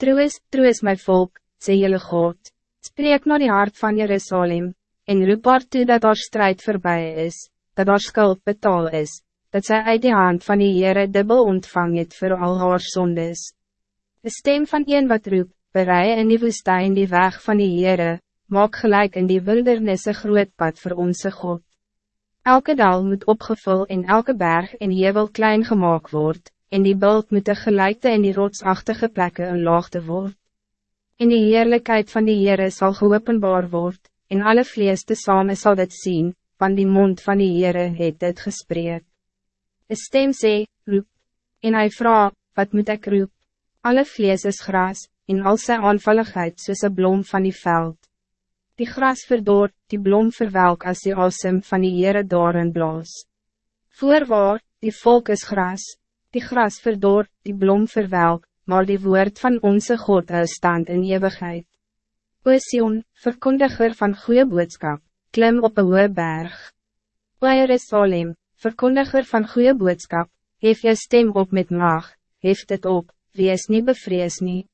Troos, troos my volk, sê jylle God, spreek naar die hart van Jerusalem, en roep haar toe dat haar strijd voorbij is, dat haar skuld betaal is, dat zij uit die hand van die Heere dubbel ontvang het voor al haar zondes. De stem van een wat roep, berei in die woestijn die weg van die Heere, maak gelijk in die wildernisse groot pad voor onze God. Elke dal moet opgevul en elke berg en jevel klein gemaakt word, en die bult moet de gelijkte in die rotsachtige plekken een laagte word. In die heerlijkheid van die Heere zal geopenbaar word, en alle vlees te samen zal dit zien, van die mond van die Heere het dit gesprek. Een stem sê, roep, en hij vraagt, wat moet ik roep? Alle vlees is gras, en al sy aanvalligheid soos een blom van die veld. Die gras verdoort, die blom verwelk als die asem van die Heere daarin blaas. Voorwaar, die volk is gras, die gras verdoort, die blom verwelk, maar die woord van onze God hou stand in eeuwigheid. O Sion, verkondiger van goede boodschap, klim op een hoge berg. O Jerusalem, verkondiger van goede boodschap, hef je stem op met mag, hef het op, wie is niet bevrees nie.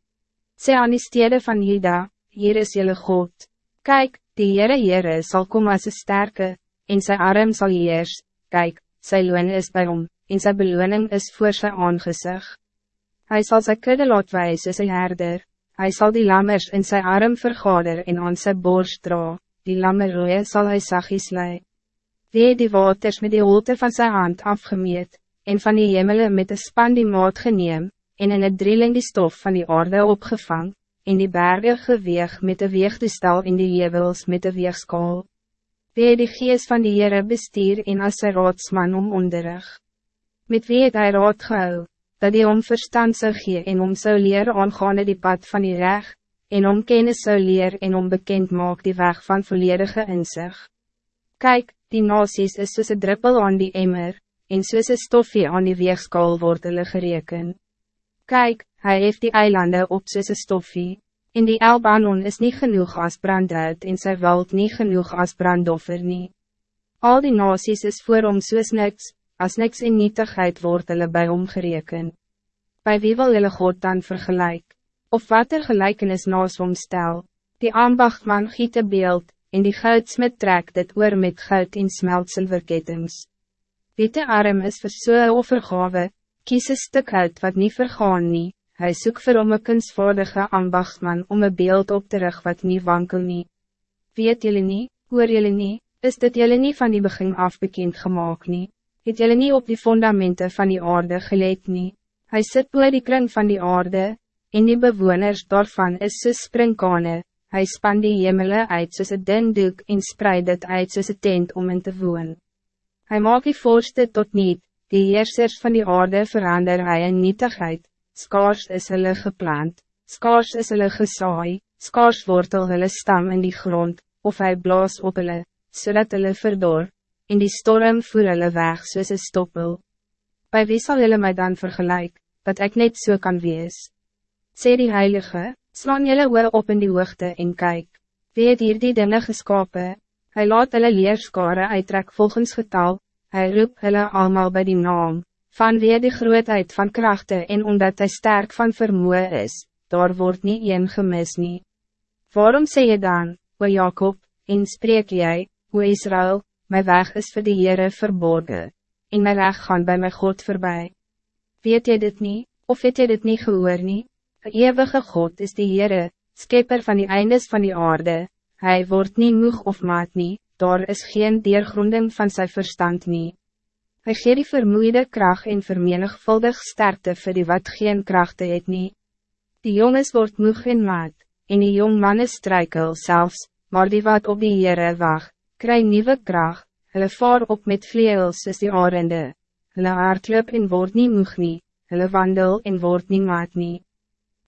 Sê aan die stede van Juda, hier is jullie God. Kijk, die Heere Heere sal kom as een sterke, en sy arm sal heers, kyk, sy loon is bij hom, en sy beloning is voor sy aangezicht. Hij zal sy kudde laat wees as een herder, hij zal die lammers in sy arm vergader en aan sy borst dra, die lammerooie sal hy sagies lei. Wee die waters met die holte van zijn hand afgemeet, en van die hemelen met de span die maat geneem, en in het drilling die stof van die aarde opgevangen en die bergen geweeg met de weegtoestel in die jebels met de weegskaal. Wie die gees van die Heere bestuur en as sy raadsman om onderrig. Met wie het hy raad gehou, dat hij om verstand zou gee en om zou leer aangaande die pad van die reg, en om kennis zou leer en om bekend maak die weg van volledige inzicht. Kijk, die nasies is soos een druppel aan die emmer, en soos een stofje aan die weegskaal word hulle gereken. Kijk, hij heeft die eilanden op soos een stoffie, en die Elbanon is niet genoeg als brandhout en sy wild niet genoeg als brandoffer nie. Al die nasies is voor om soos niks, as niks in nietigheid word hulle by hom gereken. By wie wil hulle God dan vergelijk? Of wat er gelijkenis naas hom stel? Die ambachtman giet een beeld, en die goudsmit trek dit oor met goud en smeltsilverkettings. Witte arm is vir so'n offergave, kies een stuk uit wat niet vergaan nie, Hij zoekt vir om een kunstvaardige ambachtman om een beeld op te rug wat niet wankel nie. Weet jullie niet, hoor jullie niet, is dit jullie niet van die begin af bekend gemaakt nie, het jullie niet op die fundamenten van die aarde geleid nie, hy sit boe die kring van die aarde, en die bewoners daarvan is soos springkane, hy span die hemele uit soos een dindoek en spreid het uit soos een tent om in te woon. Hij maakt die voorste tot niet, die heersers van die aarde verander hy in nietigheid, skaars is hulle geplant, skaars is hulle gesaai, skaars wortel hulle stam in die grond, of hij blaas op hulle, zodat hulle verdor, in die storm voer hulle weg soos een stoppel. Bij wie zal hulle mij dan vergelijk, dat ik net so kan wees? Sê die Heilige, slaan julle oor op in die hoogte en kyk, wie het hier die dinge geskapen? Hij laat hulle leerskare uittrek volgens getal, hij roep hulle allemaal bij die naam, van weer die grootheid van krachten en omdat hij sterk van vermoe is, daar wordt niet een gemis nie. Waarom sê je dan, o Jacob, en spreek jij, o Israël, mijn weg is voor de Heere verborgen, en mijn weg gaan bij mijn God voorbij. Weet je dit niet, of weet je dit niet gehoor nie? De eeuwige God is de Heere, skepper van die eindes van die aarde, hij wordt niet moeg of maat nie, daar is geen deergronding van zijn verstand niet. Hij gee die vermoeide kracht en vermenigvuldig sterkte vir die wat geen krachten het nie. Die jongens wordt moeg en maat, en die jong mannen strijkel zelfs, maar die wat op die Heere wacht, kry nieuwe kracht, hulle vaar op met vleels soos die arende, hulle haarklip en word nie moeg nie, hulle wandel en word nie maat nie.